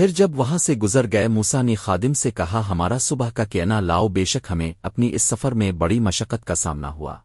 پھر جب وہاں سے گزر گئے موسا نے خادم سے کہا، ہمارا صبح کا کہنا، لاؤ بے شک ہمیں اپنی اس سفر میں بڑی مشقت کا سامنا ہوا۔